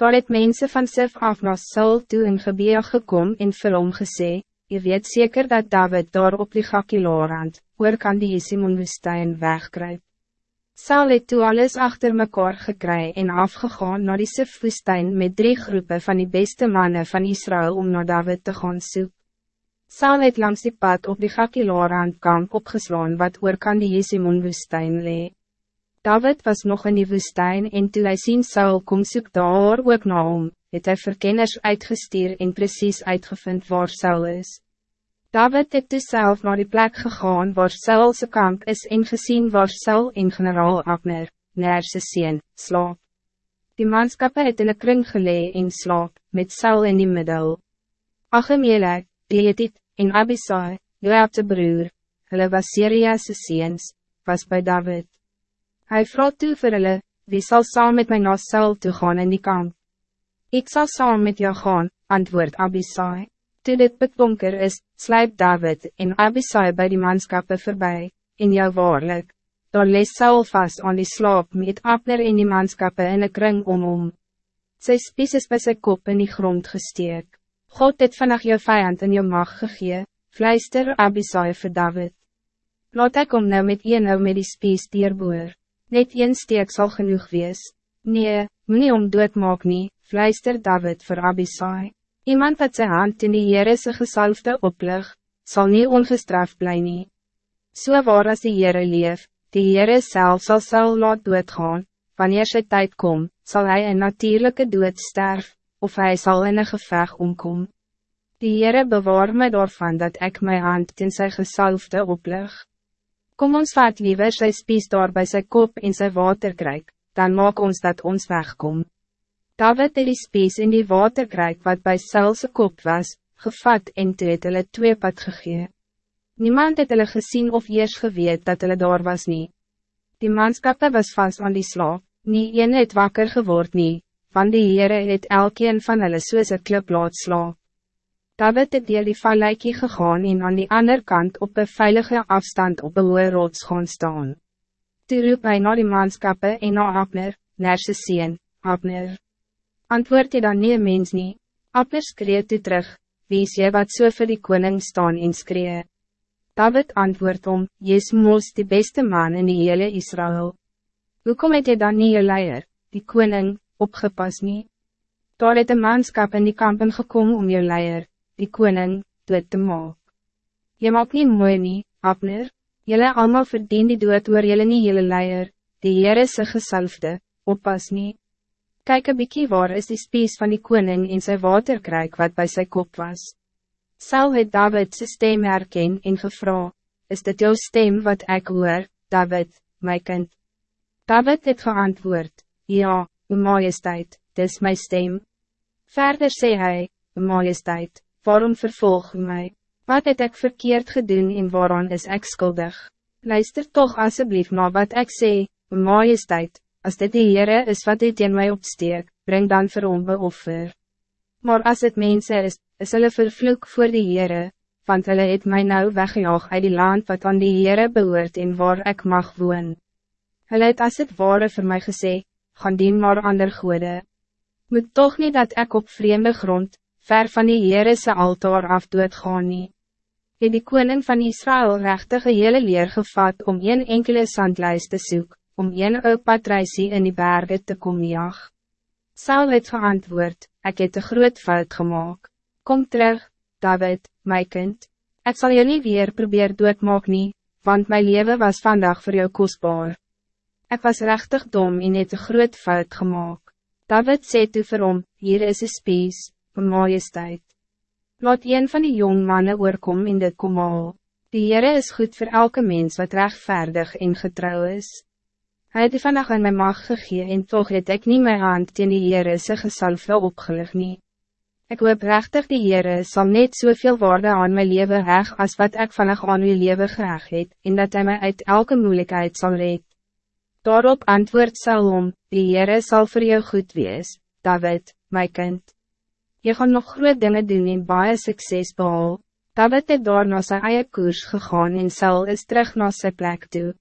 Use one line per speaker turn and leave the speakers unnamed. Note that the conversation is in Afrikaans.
Daar het mense van Sif af na Saul toe in Gebea gekom en vir hom gesê, Je weet zeker dat David daar op die Gakiloorand, oor kan die Simon woestijn wegkruip. Saul het toe alles achter mekaar gekry en afgegaan naar die Sif woestijn met drie groepen van die beste mannen van Israël om naar David te gaan soek. Saul het langs die pad op die Gakiloorand kamp opgeslaan wat oor kan die Simon woestijn lee. David was nog in die woestijn en toe hy sien Saul kom soek daar ook na hom, het hy verkenners uitgestuur en precies uitgevind waar Saul is. David het dus self naar die plek gegaan waar Saulse kamp is en gezien waar Saul en generaal Abner, Nerse sien, slaap. Die manskappe het in een kring gelee en slaap, met Saul in die middel. Achemelek, Dietit, en Abisai, Joabse broer, hulle was Syria's seens, was bij David. Hij vroeg toe vir hulle, wie zal saam met my na Saul toe gaan in die kamp? Ik zal saam met jou gaan, antwoord Abisai. Toe dit beklonker is, sluip David en Abisai bij die manskappe voorbij, en jou waarlik. Daar lees Saul vast aan die slaap met Abner en die manskappe in een kring om hom. Sy spies is by sy kop in die grond gesteek. God het vannacht jou vijand in jou mag gegee, fluister Abisai vir David. Laat ek om nou met een nou met die spies dierboer. Net een steek zal genoeg wees. Nee, moet om dood maak nie, fluister David voor Abisai. Iemand wat zijn hand in die Heere sy gesalfde oplig, zal niet ongestraft bly nie. So waar as die Heere leef, die Heere self sal sal laat doodgaan, wanneer sy tijd kom, zal hij een natuurlijke dood sterf, of hij zal in een geveg omkom. Die Heere bewaar my daarvan dat ik mijn hand in sy gesalfde oplig. Kom ons vaat liever sy spies daar by sy kop en sy water krijg, dan maak ons dat ons wegkom. David het die spies in die water krijg wat bij Saulse kop was, gevat en toe het hulle twee pad gegee. Niemand het hulle gezien of eers geweet dat hulle daar was niet. Die manskappe was vast aan die slaap, nie een het wakker geword nie, van die Heere het elkeen van hulle soos een klip laat slaap. David het deel die valleikie gegaan en aan die andere kant op een veilige afstand op een hoge rots gaan staan. Toe roep hy na die manskappe en na Abner, Nerse sien, Abner. Antwoord jy dan nie mens nie? Abner skree toe terug, wie is jy wat so vir die koning staan en skree? David antwoord om, jy is mos die beste man in die hele Israël. Hoekom het jy dan nie je leier, die koning, opgepas nie? Daar het een manskap in die kampen gekomen om je leier, die koning, dood te maak. Je maak niet mooi nie, Abner, jylle allemaal verdien die dood oor jylle nie jylle leier, die Heer is gesalfde, oppas nie. Kijk een bykie waar is die spies van die koning in zijn waterkruik wat bij zijn kop was. Sal het David sy stem herken en gevra, is dit jouw stem wat ik hoor, David, my kind? David het geantwoord, ja, uw majesteit, dis my stem. Verder sê hy, uw majesteit, waarom vervolg mij? Wat heb ik verkeerd gedaan en waarom is ik schuldig? Luister toch alsjeblieft naar wat ik zei, majesteit, als dit die Heere is wat dit in mij opsteek, breng dan vir hom offer. Maar als het mensen is, is hulle vervloek voor die Heere, want hulle het mij nou weggejaag uit die land wat aan die Heere behoort en waar ik mag woon. Hulle het as het ware vir my gesê, gaan dien maar ander goede. Moet toch niet dat ik op vreemde grond, ver van die Heere se altaar af doodgaan nie. Het die koning van Israël rechtige hele leer gevat om een enkele sandluis te soek, om een ou patrijsie in die bergen te kom jag. Saul het geantwoord, ik het een groot fout gemaakt. Kom terug, David, my kind. Ik zal niet weer probeer doodmaak nie, want mijn leven was vandaag voor jou kostbaar. Ik was rechtig dom en het een groot fout gemaakt. David zei toe vir hom, hier is een spies majesteit. Laat een van die jong mannen oorkom in dit komaal. Die Heere is goed voor elke mens wat rechtvaardig en getrouw is. Hij het die vandag in my mag gegee en toch het ek nie my hand teen die Heere sy gesalve opgelig nie. Ek hoop rechtig die Heere sal net soveel waarde aan my leven heg as wat ek vandag aan uw leven graag het, en dat hij mij uit elke moeilijkheid zal red. Daarop antwoord Salom, die Heere sal voor jou goed wees, David, my kind. Je gaan nog groot dingen doen en baie sukses behaal. David het daar na sy eie koers gegaan en Saul is terug na sy plek toe.